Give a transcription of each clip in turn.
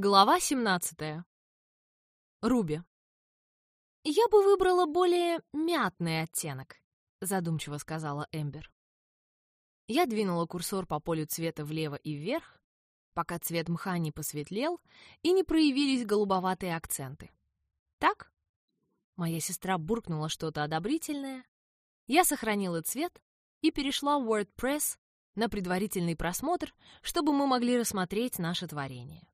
Глава 17. Руби. «Я бы выбрала более мятный оттенок», — задумчиво сказала Эмбер. Я двинула курсор по полю цвета влево и вверх, пока цвет мха не посветлел и не проявились голубоватые акценты. «Так?» Моя сестра буркнула что-то одобрительное. Я сохранила цвет и перешла в WordPress на предварительный просмотр, чтобы мы могли рассмотреть наше творение.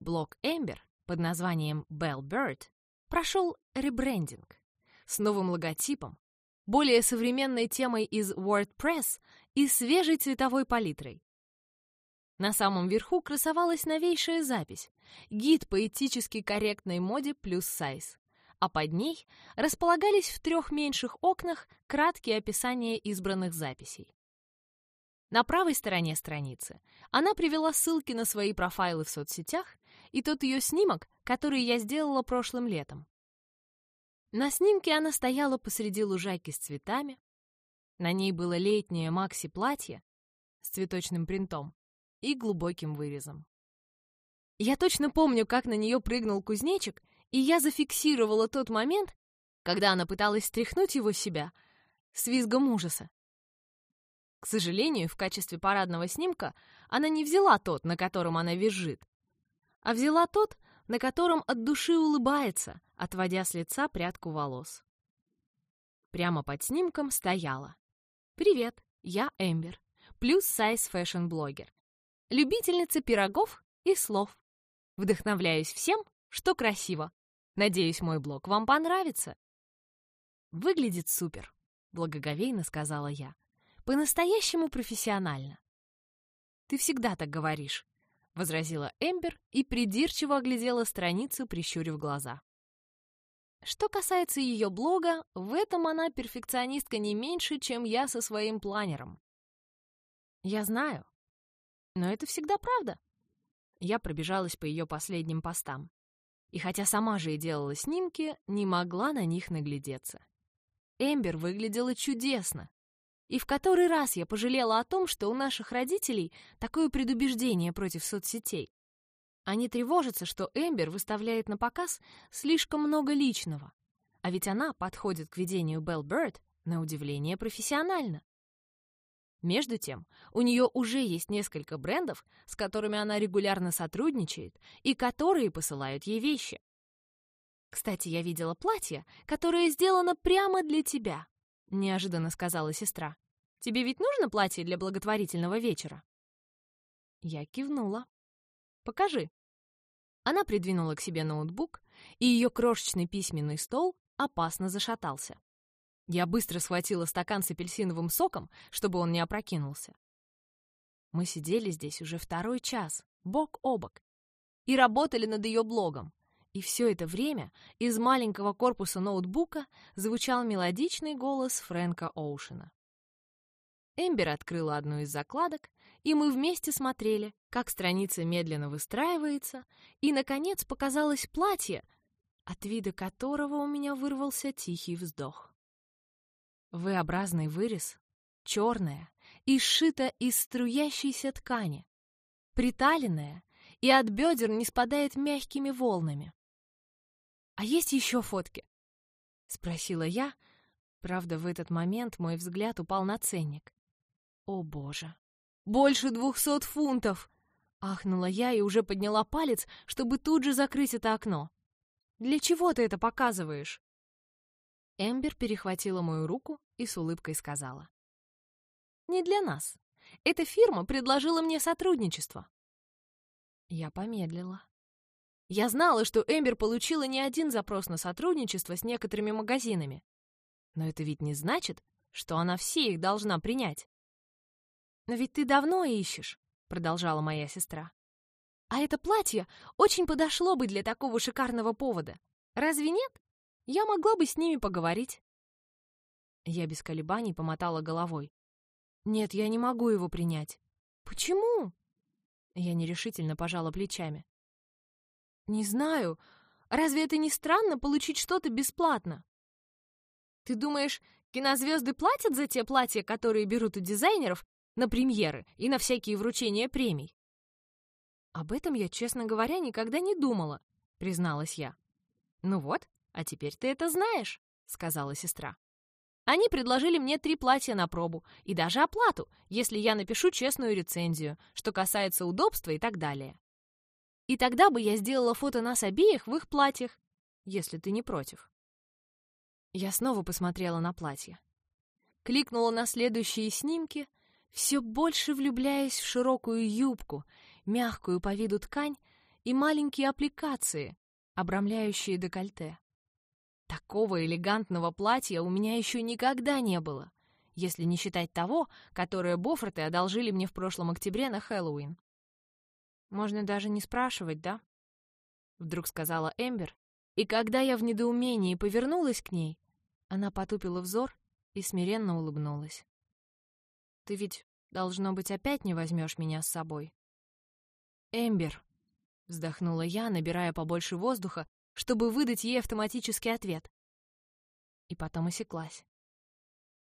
Блок Ember под названием Bell Bird прошел ребрендинг с новым логотипом, более современной темой из WordPress и свежей цветовой палитрой. На самом верху красовалась новейшая запись «Гид по этически корректной моде плюс сайз», а под ней располагались в трех меньших окнах краткие описания избранных записей. На правой стороне страницы она привела ссылки на свои профайлы в соцсетях и тот ее снимок, который я сделала прошлым летом. На снимке она стояла посреди лужайки с цветами. На ней было летнее макси-платье с цветочным принтом и глубоким вырезом. Я точно помню, как на нее прыгнул кузнечик, и я зафиксировала тот момент, когда она пыталась стряхнуть его с себя с визгом ужаса. К сожалению, в качестве парадного снимка она не взяла тот, на котором она визжит, а взяла тот, на котором от души улыбается, отводя с лица прядку волос. Прямо под снимком стояла. «Привет, я Эмбер, plus-size fashion-блогер, любительница пирогов и слов. Вдохновляюсь всем, что красиво. Надеюсь, мой блог вам понравится». «Выглядит супер», — благоговейно сказала я. По-настоящему профессионально. Ты всегда так говоришь, возразила Эмбер и придирчиво оглядела страницу, прищурив глаза. Что касается ее блога, в этом она перфекционистка не меньше, чем я со своим планером. Я знаю. Но это всегда правда. Я пробежалась по ее последним постам. И хотя сама же и делала снимки, не могла на них наглядеться. Эмбер выглядела чудесно, и в который раз я пожалела о том, что у наших родителей такое предубеждение против соцсетей. Они тревожатся, что Эмбер выставляет на показ слишком много личного. А ведь она подходит к ведению Белл Бёрд на удивление профессионально. Между тем, у нее уже есть несколько брендов, с которыми она регулярно сотрудничает и которые посылают ей вещи. Кстати, я видела платье, которое сделано прямо для тебя, — неожиданно сказала сестра. «Тебе ведь нужно платье для благотворительного вечера?» Я кивнула. «Покажи». Она придвинула к себе ноутбук, и ее крошечный письменный стол опасно зашатался. Я быстро схватила стакан с апельсиновым соком, чтобы он не опрокинулся. Мы сидели здесь уже второй час, бок о бок, и работали над ее блогом, и все это время из маленького корпуса ноутбука звучал мелодичный голос Фрэнка Оушена. Эмбер открыла одну из закладок, и мы вместе смотрели, как страница медленно выстраивается, и, наконец, показалось платье, от вида которого у меня вырвался тихий вздох. V-образный вырез, черное и сшито из струящейся ткани, приталенное и от бедер не спадает мягкими волнами. «А есть еще фотки?» — спросила я. Правда, в этот момент мой взгляд упал на ценник. «О, боже! Больше двухсот фунтов!» Ахнула я и уже подняла палец, чтобы тут же закрыть это окно. «Для чего ты это показываешь?» Эмбер перехватила мою руку и с улыбкой сказала. «Не для нас. Эта фирма предложила мне сотрудничество». Я помедлила. Я знала, что Эмбер получила не один запрос на сотрудничество с некоторыми магазинами. Но это ведь не значит, что она все их должна принять. «Но ведь ты давно ищешь», — продолжала моя сестра. «А это платье очень подошло бы для такого шикарного повода. Разве нет? Я могла бы с ними поговорить». Я без колебаний помотала головой. «Нет, я не могу его принять». «Почему?» Я нерешительно пожала плечами. «Не знаю. Разве это не странно получить что-то бесплатно?» «Ты думаешь, кинозвезды платят за те платья, которые берут у дизайнеров на премьеры и на всякие вручения премий?» «Об этом я, честно говоря, никогда не думала», — призналась я. «Ну вот, а теперь ты это знаешь», — сказала сестра. Они предложили мне три платья на пробу и даже оплату, если я напишу честную рецензию, что касается удобства и так далее. И тогда бы я сделала фото нас обеих в их платьях, если ты не против. Я снова посмотрела на платье. Кликнула на следующие снимки, все больше влюбляясь в широкую юбку, мягкую по виду ткань и маленькие аппликации, обрамляющие декольте. Такого элегантного платья у меня еще никогда не было, если не считать того, которое Бофорты одолжили мне в прошлом октябре на Хэллоуин. «Можно даже не спрашивать, да?» Вдруг сказала Эмбер, и когда я в недоумении повернулась к ней, она потупила взор и смиренно улыбнулась. «Ты ведь, должно быть, опять не возьмешь меня с собой?» «Эмбер», — вздохнула я, набирая побольше воздуха, чтобы выдать ей автоматический ответ. И потом осеклась.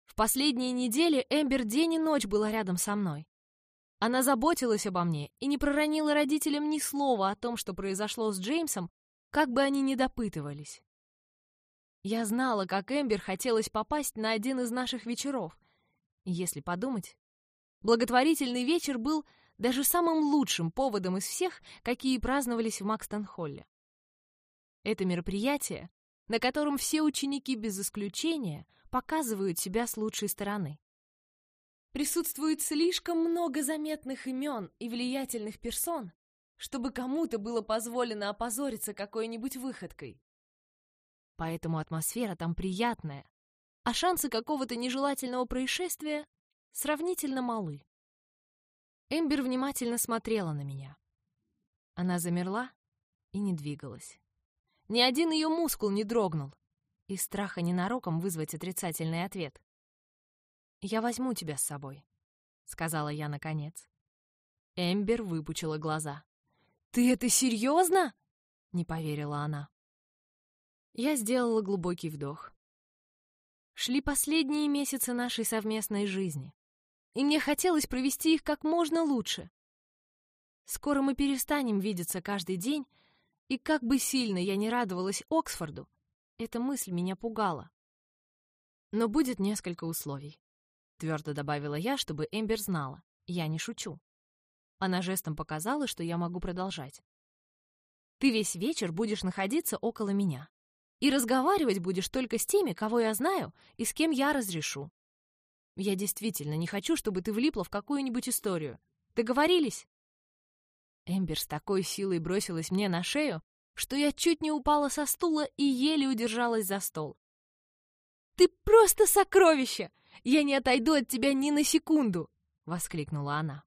В последние недели Эмбер день и ночь была рядом со мной. Она заботилась обо мне и не проронила родителям ни слова о том, что произошло с Джеймсом, как бы они ни допытывались. Я знала, как Эмбер хотелось попасть на один из наших вечеров. Если подумать, благотворительный вечер был даже самым лучшим поводом из всех, какие праздновались в Макстон-Холле. Это мероприятие, на котором все ученики без исключения показывают себя с лучшей стороны. Присутствует слишком много заметных имен и влиятельных персон, чтобы кому-то было позволено опозориться какой-нибудь выходкой. Поэтому атмосфера там приятная, а шансы какого-то нежелательного происшествия сравнительно малы. Эмбер внимательно смотрела на меня. Она замерла и не двигалась. Ни один ее мускул не дрогнул. Из страха ненароком вызвать отрицательный ответ. «Я возьму тебя с собой», — сказала я наконец. Эмбер выпучила глаза. «Ты это серьезно?» — не поверила она. Я сделала глубокий вдох. Шли последние месяцы нашей совместной жизни, и мне хотелось провести их как можно лучше. Скоро мы перестанем видеться каждый день, и как бы сильно я не радовалась Оксфорду, эта мысль меня пугала. Но будет несколько условий. Твердо добавила я, чтобы Эмбер знала. Я не шучу. Она жестом показала, что я могу продолжать. Ты весь вечер будешь находиться около меня. И разговаривать будешь только с теми, кого я знаю и с кем я разрешу. Я действительно не хочу, чтобы ты влипла в какую-нибудь историю. Договорились?» Эмбер с такой силой бросилась мне на шею, что я чуть не упала со стула и еле удержалась за стол. «Ты просто сокровище! Я не отойду от тебя ни на секунду!» — воскликнула она.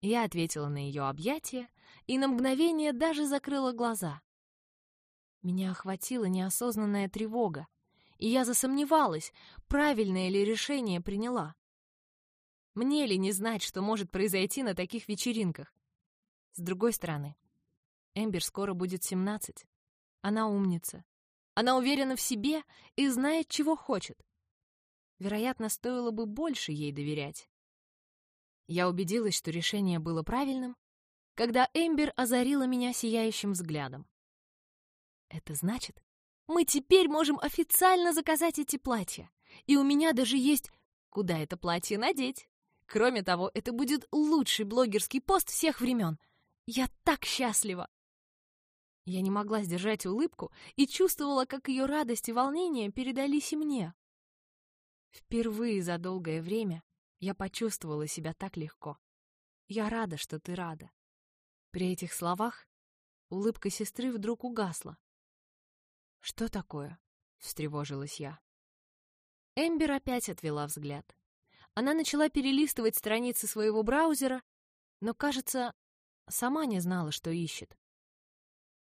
Я ответила на ее объятие и на мгновение даже закрыла глаза. Меня охватила неосознанная тревога, и я засомневалась, правильное ли решение приняла. Мне ли не знать, что может произойти на таких вечеринках? С другой стороны, Эмбер скоро будет семнадцать. Она умница. Она уверена в себе и знает, чего хочет. Вероятно, стоило бы больше ей доверять. Я убедилась, что решение было правильным, когда Эмбер озарила меня сияющим взглядом. Это значит, мы теперь можем официально заказать эти платья, и у меня даже есть куда это платье надеть. Кроме того, это будет лучший блогерский пост всех времен. Я так счастлива! Я не могла сдержать улыбку и чувствовала, как ее радость и волнение передались и мне. Впервые за долгое время я почувствовала себя так легко. Я рада, что ты рада. При этих словах улыбка сестры вдруг угасла. «Что такое?» — встревожилась я. Эмбер опять отвела взгляд. Она начала перелистывать страницы своего браузера, но, кажется, сама не знала, что ищет.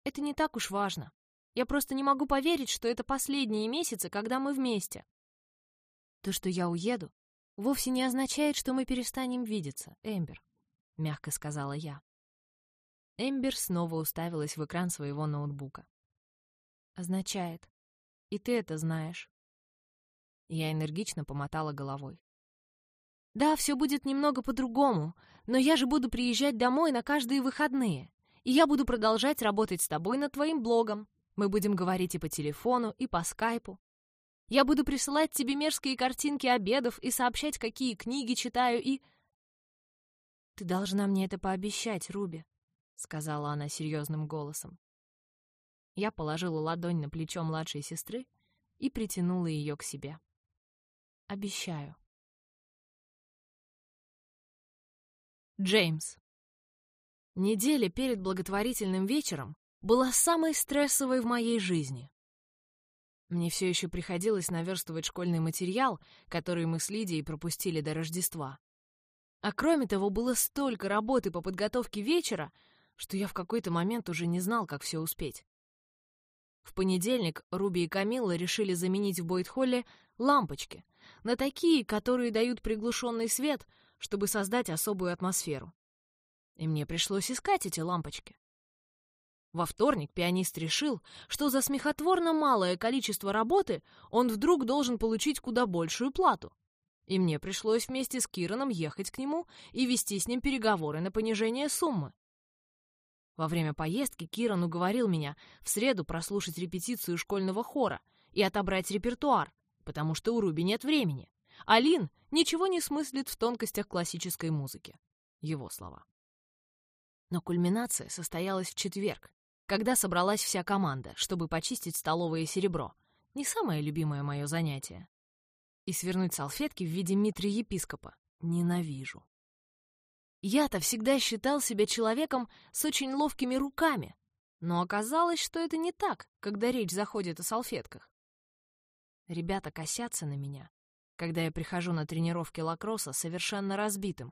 «Это не так уж важно. Я просто не могу поверить, что это последние месяцы, когда мы вместе. То, что я уеду, вовсе не означает, что мы перестанем видеться, Эмбер, — мягко сказала я. Эмбер снова уставилась в экран своего ноутбука. Означает. И ты это знаешь. Я энергично помотала головой. Да, все будет немного по-другому, но я же буду приезжать домой на каждые выходные, и я буду продолжать работать с тобой над твоим блогом. Мы будем говорить и по телефону, и по скайпу. Я буду присылать тебе мерзкие картинки обедов и сообщать, какие книги читаю, и... «Ты должна мне это пообещать, Руби», — сказала она серьезным голосом. Я положила ладонь на плечо младшей сестры и притянула ее к себе. «Обещаю». Джеймс. Неделя перед благотворительным вечером была самой стрессовой в моей жизни. Мне все еще приходилось наверстывать школьный материал, который мы с Лидией пропустили до Рождества. А кроме того, было столько работы по подготовке вечера, что я в какой-то момент уже не знал, как все успеть. В понедельник Руби и Камилла решили заменить в Бойт-холле лампочки на такие, которые дают приглушенный свет, чтобы создать особую атмосферу. И мне пришлось искать эти лампочки. Во вторник пианист решил, что за смехотворно малое количество работы он вдруг должен получить куда большую плату. И мне пришлось вместе с Кираном ехать к нему и вести с ним переговоры на понижение суммы. Во время поездки Киран уговорил меня в среду прослушать репетицию школьного хора и отобрать репертуар, потому что у Руби нет времени. Алин ничего не смыслит в тонкостях классической музыки. Его слова. Но кульминация состоялась в четверг, когда собралась вся команда, чтобы почистить столовое серебро. Не самое любимое мое занятие. И свернуть салфетки в виде митры епископа. Ненавижу. Я-то всегда считал себя человеком с очень ловкими руками, но оказалось, что это не так, когда речь заходит о салфетках. Ребята косятся на меня, когда я прихожу на тренировки лакросса совершенно разбитым,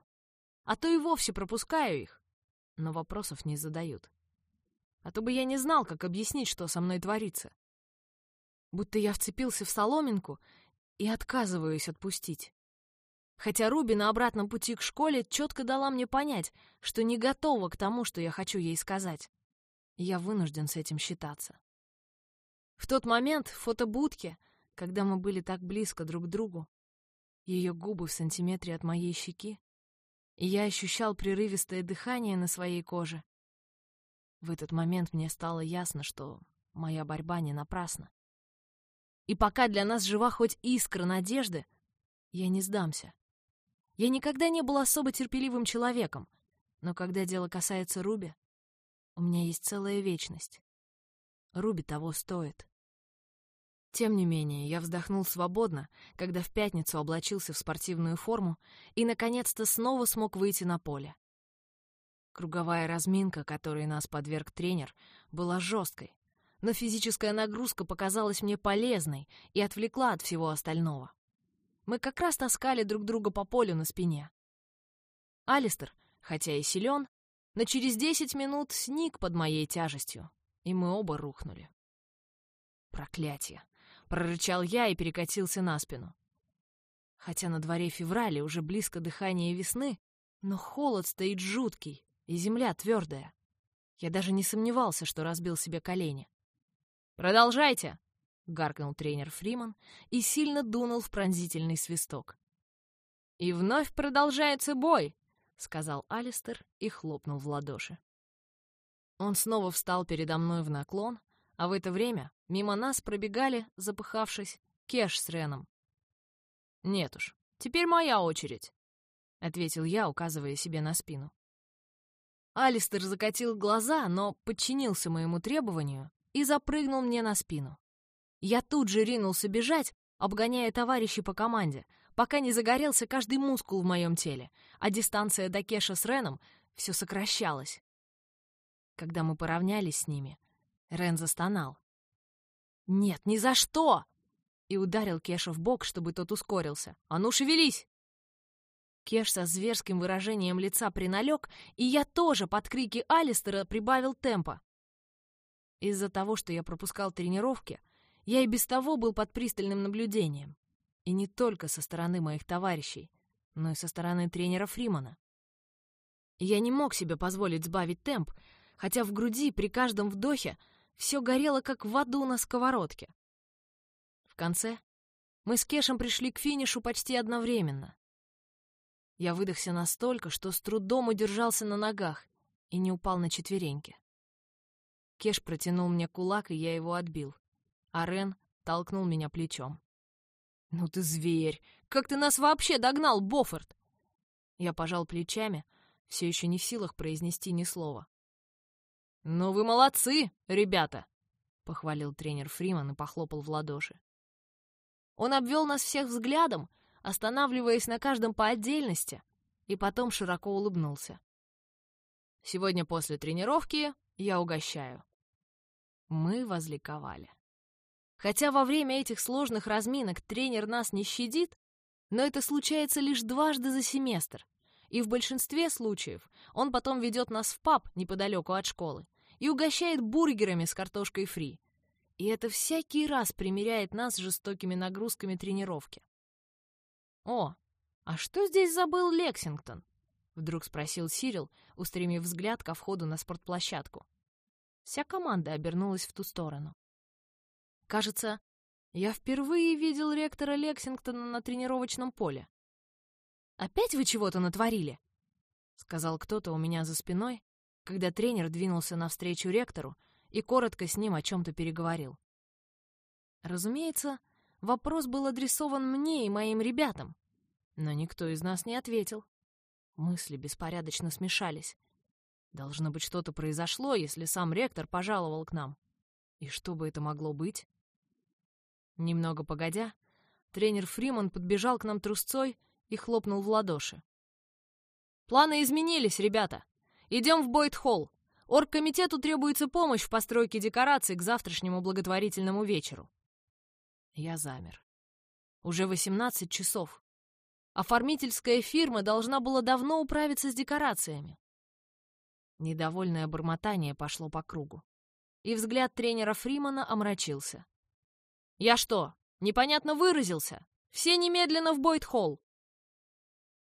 а то и вовсе пропускаю их, но вопросов не задают а то бы я не знал, как объяснить, что со мной творится. Будто я вцепился в соломинку и отказываюсь отпустить. Хотя Руби на обратном пути к школе четко дала мне понять, что не готова к тому, что я хочу ей сказать. я вынужден с этим считаться. В тот момент в фотобудке, когда мы были так близко друг к другу, ее губы в сантиметре от моей щеки, и я ощущал прерывистое дыхание на своей коже, в этот момент мне стало ясно, что моя борьба не напрасна. И пока для нас жива хоть искра надежды, я не сдамся. Я никогда не был особо терпеливым человеком, но когда дело касается Руби, у меня есть целая вечность. Руби того стоит. Тем не менее, я вздохнул свободно, когда в пятницу облачился в спортивную форму и, наконец-то, снова смог выйти на поле. Круговая разминка, которой нас подверг тренер, была жесткой, но физическая нагрузка показалась мне полезной и отвлекла от всего остального. Мы как раз таскали друг друга по полю на спине. Алистер, хотя и силен, но через десять минут сник под моей тяжестью, и мы оба рухнули. «Проклятие!» — прорычал я и перекатился на спину. Хотя на дворе февраля уже близко дыхание весны, но холод стоит жуткий, и земля твердая. Я даже не сомневался, что разбил себе колени. «Продолжайте!» — гаркнул тренер Фриман и сильно дунул в пронзительный свисток. «И вновь продолжается бой!» — сказал Алистер и хлопнул в ладоши. Он снова встал передо мной в наклон, а в это время мимо нас пробегали, запыхавшись, Кеш с Реном. «Нет уж, теперь моя очередь», — ответил я, указывая себе на спину. Алистер закатил глаза, но подчинился моему требованию и запрыгнул мне на спину. Я тут же ринулся бежать, обгоняя товарищей по команде, пока не загорелся каждый мускул в моем теле, а дистанция до Кеша с Реном все сокращалась. Когда мы поравнялись с ними, Рен застонал. «Нет, ни за что!» и ударил Кеша в бок, чтобы тот ускорился. «А ну, шевелись!» Кеш со зверским выражением лица приналег, и я тоже под крики Алистера прибавил темпа. Из-за того, что я пропускал тренировки, я и без того был под пристальным наблюдением. И не только со стороны моих товарищей, но и со стороны тренера Фримана. Я не мог себе позволить сбавить темп, хотя в груди при каждом вдохе все горело, как в аду на сковородке. В конце мы с Кешем пришли к финишу почти одновременно. Я выдохся настолько, что с трудом удержался на ногах и не упал на четвереньки. Кеш протянул мне кулак, и я его отбил. А Рен толкнул меня плечом. «Ну ты зверь! Как ты нас вообще догнал, Боффорд?» Я пожал плечами, все еще не в силах произнести ни слова. «Ну вы молодцы, ребята!» — похвалил тренер Фриман и похлопал в ладоши. Он обвел нас всех взглядом, останавливаясь на каждом по отдельности, и потом широко улыбнулся. «Сегодня после тренировки я угощаю». Мы возликовали. Хотя во время этих сложных разминок тренер нас не щадит, но это случается лишь дважды за семестр, и в большинстве случаев он потом ведет нас в паб неподалеку от школы и угощает бургерами с картошкой фри. И это всякий раз примеряет нас с жестокими нагрузками тренировки. «О, а что здесь забыл Лексингтон?» — вдруг спросил Сирил, устремив взгляд ко входу на спортплощадку. Вся команда обернулась в ту сторону. Кажется, я впервые видел ректора Лексингтона на тренировочном поле. «Опять вы чего-то натворили?» — сказал кто-то у меня за спиной, когда тренер двинулся навстречу ректору и коротко с ним о чем-то переговорил. Разумеется, вопрос был адресован мне и моим ребятам, но никто из нас не ответил. Мысли беспорядочно смешались. Должно быть, что-то произошло, если сам ректор пожаловал к нам. И что бы это могло быть? Немного погодя, тренер Фриман подбежал к нам трусцой и хлопнул в ладоши. «Планы изменились, ребята! Идем в Бойт-холл! Оргкомитету требуется помощь в постройке декораций к завтрашнему благотворительному вечеру». Я замер. Уже 18 часов. Оформительская фирма должна была давно управиться с декорациями. Недовольное бормотание пошло по кругу. И взгляд тренера Фримана омрачился. «Я что, непонятно выразился? Все немедленно в Бойт-холл!»